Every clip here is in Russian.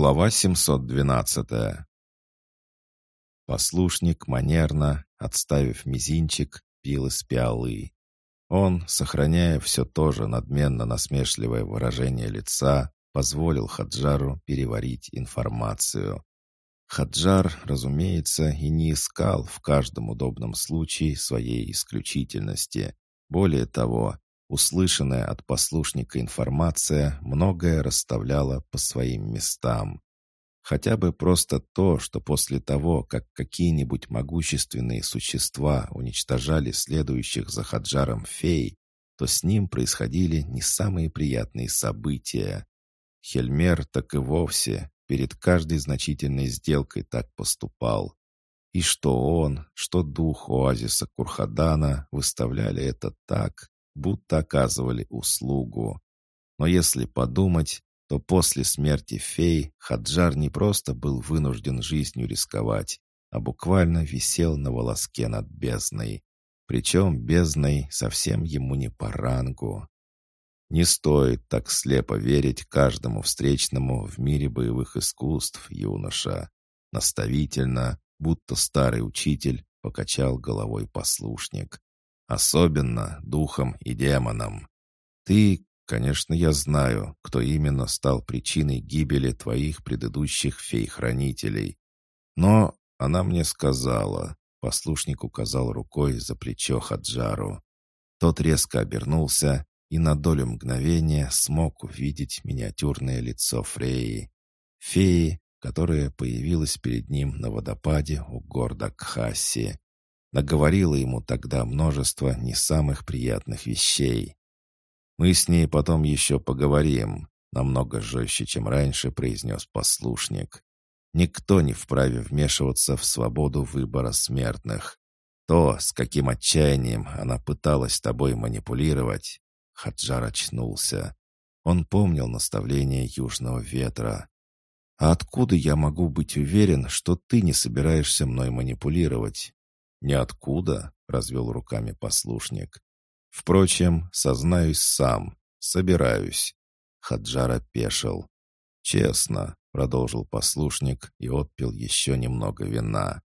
Глава 712 Послушник манерно, отставив мизинчик, пил из пиалы. Он, сохраняя все то же надменно-насмешливое выражение лица, позволил Хаджару переварить информацию. Хаджар, разумеется, и не искал в каждом удобном случае своей исключительности. Более того, услышанная от послушника информация многое расставляла по своим местам. Хотя бы просто то, что после того, как какие-нибудь могущественные существа уничтожали следующих за Хаджаром фей, то с ним происходили не самые приятные события. Хельмер так и вовсе перед каждой значительной сделкой так поступал. И что он, что дух оазиса Курхадана выставляли это так, будто оказывали услугу. Но если подумать, то после смерти фей Хаджар не просто был вынужден жизнью рисковать, а буквально висел на волоске над бездной. Причем бездной совсем ему не по рангу. Не стоит так слепо верить каждому встречному в мире боевых искусств, юноша. Наставительно, будто старый учитель, покачал головой послушник. Особенно духом и демонам. Ты, конечно, я знаю, кто именно стал причиной гибели твоих предыдущих фей-хранителей. Но она мне сказала, послушник указал рукой за плечо Хаджару. Тот резко обернулся и на долю мгновения смог увидеть миниатюрное лицо Фреи. Феи, которая появилась перед ним на водопаде у города Кхасси наговорила ему тогда множество не самых приятных вещей. «Мы с ней потом еще поговорим», — намного жестче, чем раньше произнес послушник. «Никто не вправе вмешиваться в свободу выбора смертных. То, с каким отчаянием она пыталась тобой манипулировать...» Хаджар очнулся. Он помнил наставление Южного Ветра. «А откуда я могу быть уверен, что ты не собираешься мной манипулировать?» «Ниоткуда», — развел руками послушник. «Впрочем, сознаюсь сам, собираюсь». Хаджар опешил. «Честно», — продолжил послушник и отпил еще немного вина.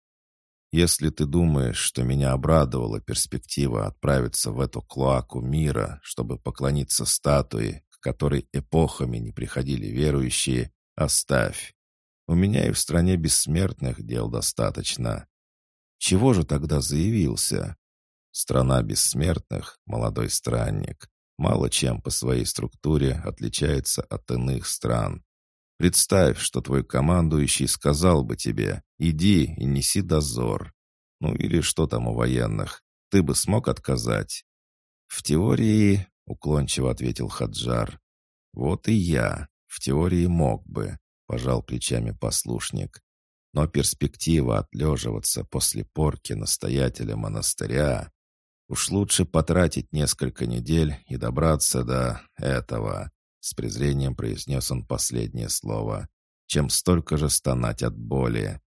«Если ты думаешь, что меня обрадовала перспектива отправиться в эту клоаку мира, чтобы поклониться статуе, к которой эпохами не приходили верующие, оставь. У меня и в стране бессмертных дел достаточно. Чего же тогда заявился? Страна бессмертных, молодой странник, мало чем по своей структуре отличается от иных стран. Представь, что твой командующий сказал бы тебе «иди и неси дозор». Ну или что там у военных, ты бы смог отказать? В теории, уклончиво ответил Хаджар. Вот и я, в теории мог бы, пожал плечами послушник. Но перспектива отлеживаться после порки настоятеля монастыря... Уж лучше потратить несколько недель и добраться до этого, с презрением произнес он последнее слово, чем столько же стонать от боли.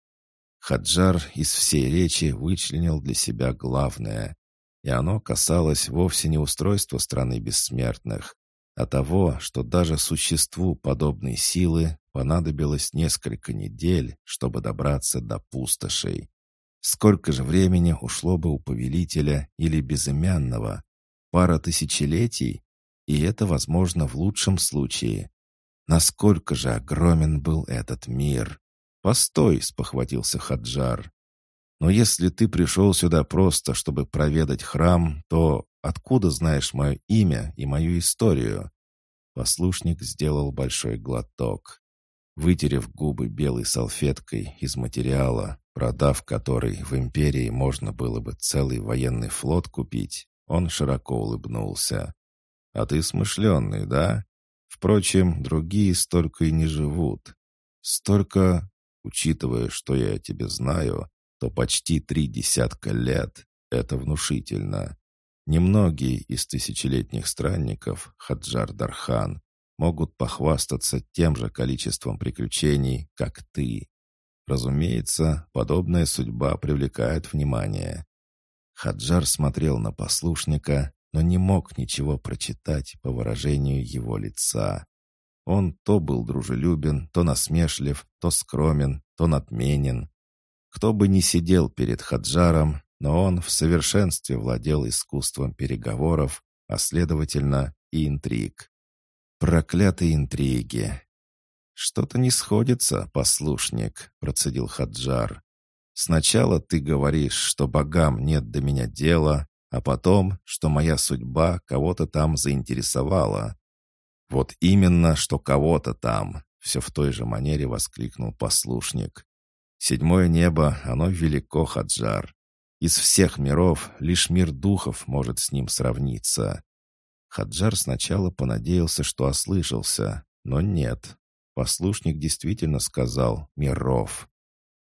Хаджар из всей речи вычленил для себя главное, и оно касалось вовсе не устройства страны бессмертных, а того, что даже существу подобной силы понадобилось несколько недель, чтобы добраться до пустошей. Сколько же времени ушло бы у повелителя или безымянного? Пара тысячелетий? И это возможно в лучшем случае. Насколько же огромен был этот мир? «Постой!» — спохватился Хаджар. «Но если ты пришел сюда просто, чтобы проведать храм, то откуда знаешь мое имя и мою историю?» Послушник сделал большой глоток. Вытерев губы белой салфеткой из материала, продав который в империи можно было бы целый военный флот купить, он широко улыбнулся. «А ты смышленный, да? Впрочем, другие столько и не живут. Столько, учитывая, что я о тебе знаю, то почти три десятка лет — это внушительно. Немногие из тысячелетних странников, Хаджар Дархан, могут похвастаться тем же количеством приключений, как ты. Разумеется, подобная судьба привлекает внимание. Хаджар смотрел на послушника, но не мог ничего прочитать по выражению его лица. Он то был дружелюбен, то насмешлив, то скромен, то надменен. Кто бы ни сидел перед Хаджаром, но он в совершенстве владел искусством переговоров, а следовательно и интриг. Проклятые интриги! «Что-то не сходится, послушник», — процедил Хаджар. «Сначала ты говоришь, что богам нет до меня дела, а потом, что моя судьба кого-то там заинтересовала. Вот именно, что кого-то там, все в той же манере воскликнул послушник. Седьмое небо, оно велико, Хаджар. Из всех миров лишь мир духов может с ним сравниться. Хаджар сначала понадеялся, что ослышался, но нет. Послушник действительно сказал «миров».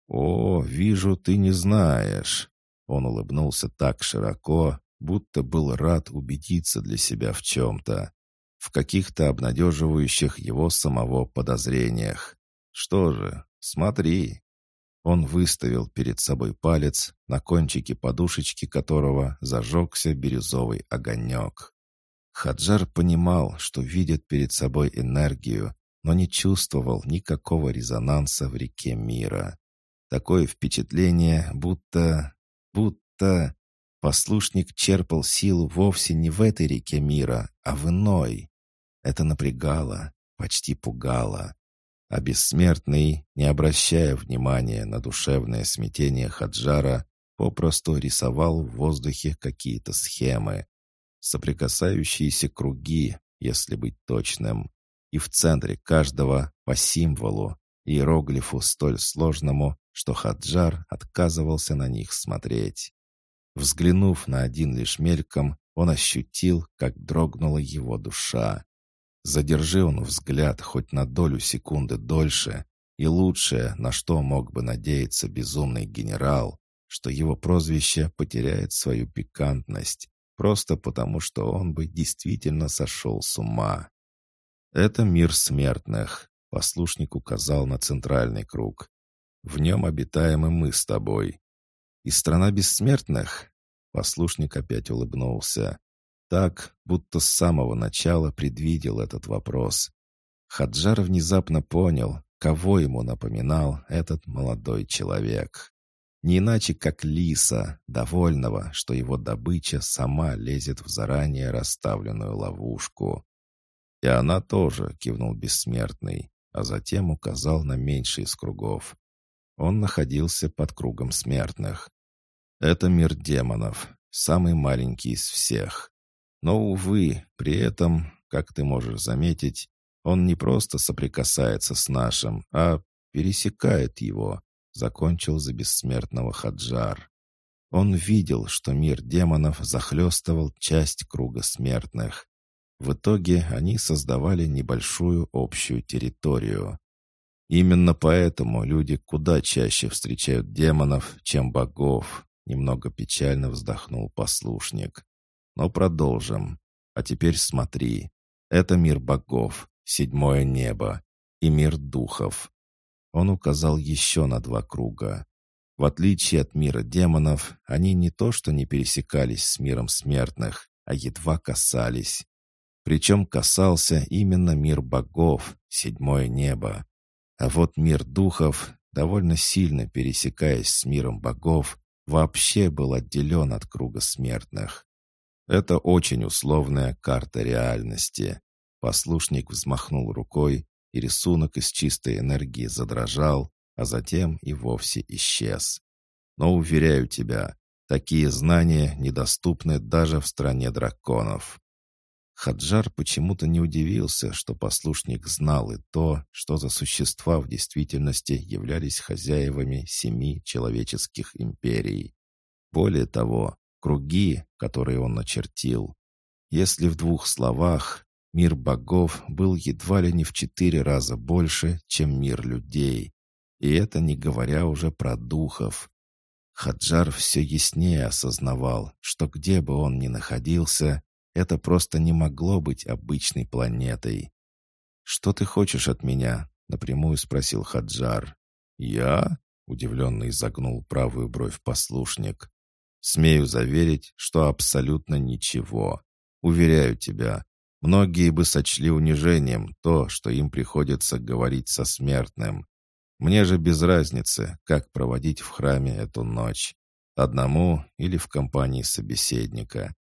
«О, вижу, ты не знаешь. Он улыбнулся так широко, будто был рад убедиться для себя в чем-то, в каких-то обнадеживающих его самого подозрениях. Что же, смотри. Он выставил перед собой палец, на кончике подушечки которого зажегся бирюзовый огонек. Хаджар понимал, что видит перед собой энергию, но не чувствовал никакого резонанса в реке мира. Такое впечатление, будто Будто послушник черпал силу вовсе не в этой реке мира, а в иной. Это напрягало, почти пугало. А бессмертный, не обращая внимания на душевное смятение Хаджара, попросту рисовал в воздухе какие-то схемы. Соприкасающиеся круги, если быть точным. И в центре каждого по символу, иероглифу столь сложному, что Хаджар отказывался на них смотреть. Взглянув на один лишь мельком, он ощутил, как дрогнула его душа. Задержи он взгляд хоть на долю секунды дольше, и лучшее, на что мог бы надеяться безумный генерал, что его прозвище потеряет свою пикантность, просто потому что он бы действительно сошел с ума. Это мир смертных, послушник указал на центральный круг. В нем обитаем и мы с тобой. И страна бессмертных?» Послушник опять улыбнулся. Так, будто с самого начала предвидел этот вопрос. Хаджар внезапно понял, кого ему напоминал этот молодой человек. Не иначе, как лиса, довольного, что его добыча сама лезет в заранее расставленную ловушку. «И она тоже», — кивнул бессмертный, а затем указал на меньший из кругов. Он находился под кругом смертных. Это мир демонов, самый маленький из всех. Но, увы, при этом, как ты можешь заметить, он не просто соприкасается с нашим, а пересекает его, закончил за бессмертного Хаджар. Он видел, что мир демонов захлестывал часть круга смертных. В итоге они создавали небольшую общую территорию. Именно поэтому люди куда чаще встречают демонов, чем богов, немного печально вздохнул послушник. Но продолжим. А теперь смотри. Это мир богов, седьмое небо и мир духов. Он указал еще на два круга. В отличие от мира демонов, они не то что не пересекались с миром смертных, а едва касались. Причем касался именно мир богов, седьмое небо. А вот мир духов, довольно сильно пересекаясь с миром богов, вообще был отделен от круга смертных. Это очень условная карта реальности. Послушник взмахнул рукой, и рисунок из чистой энергии задрожал, а затем и вовсе исчез. Но, уверяю тебя, такие знания недоступны даже в стране драконов. Хаджар почему-то не удивился, что послушник знал и то, что за существа в действительности являлись хозяевами семи человеческих империй. Более того, круги, которые он начертил, если в двух словах, мир богов был едва ли не в четыре раза больше, чем мир людей. И это не говоря уже про духов. Хаджар все яснее осознавал, что где бы он ни находился, это просто не могло быть обычной планетой. «Что ты хочешь от меня?» — напрямую спросил Хаджар. «Я?» — удивленно изогнул правую бровь послушник. «Смею заверить, что абсолютно ничего. Уверяю тебя, Многие бы сочли унижением то, что им приходится говорить со смертным. Мне же без разницы, как проводить в храме эту ночь. Одному или в компании собеседника.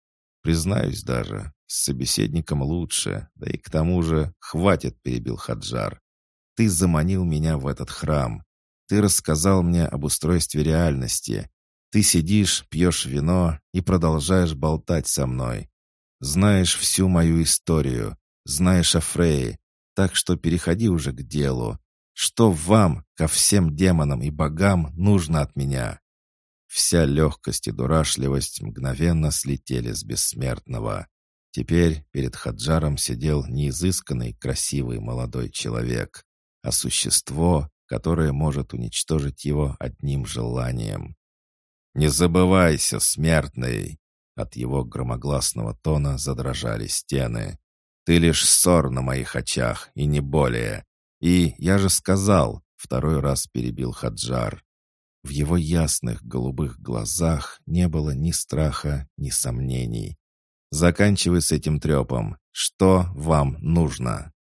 Признаюсь даже, с собеседником лучше, да и к тому же хватит, перебил Хаджар. Ты заманил меня в этот храм. Ты рассказал мне об устройстве реальности. Ты сидишь, пьешь вино и продолжаешь болтать со мной. Знаешь всю мою историю, знаешь о Фрейе, так что переходи уже к делу. Что вам, ко всем демонам и богам, нужно от меня?» Вся легкость и дурашливость мгновенно слетели с бессмертного. Теперь перед Хаджаром сидел не изысканный, красивый молодой человек, а существо, которое может уничтожить его одним желанием. «Не забывайся, смертный!» От его громогласного тона задрожали стены. «Ты лишь ссор на моих очах, и не более. И я же сказал!» — второй раз перебил Хаджар. В его ясных голубых глазах не было ни страха, ни сомнений. «Заканчивай с этим трепом. Что вам нужно?»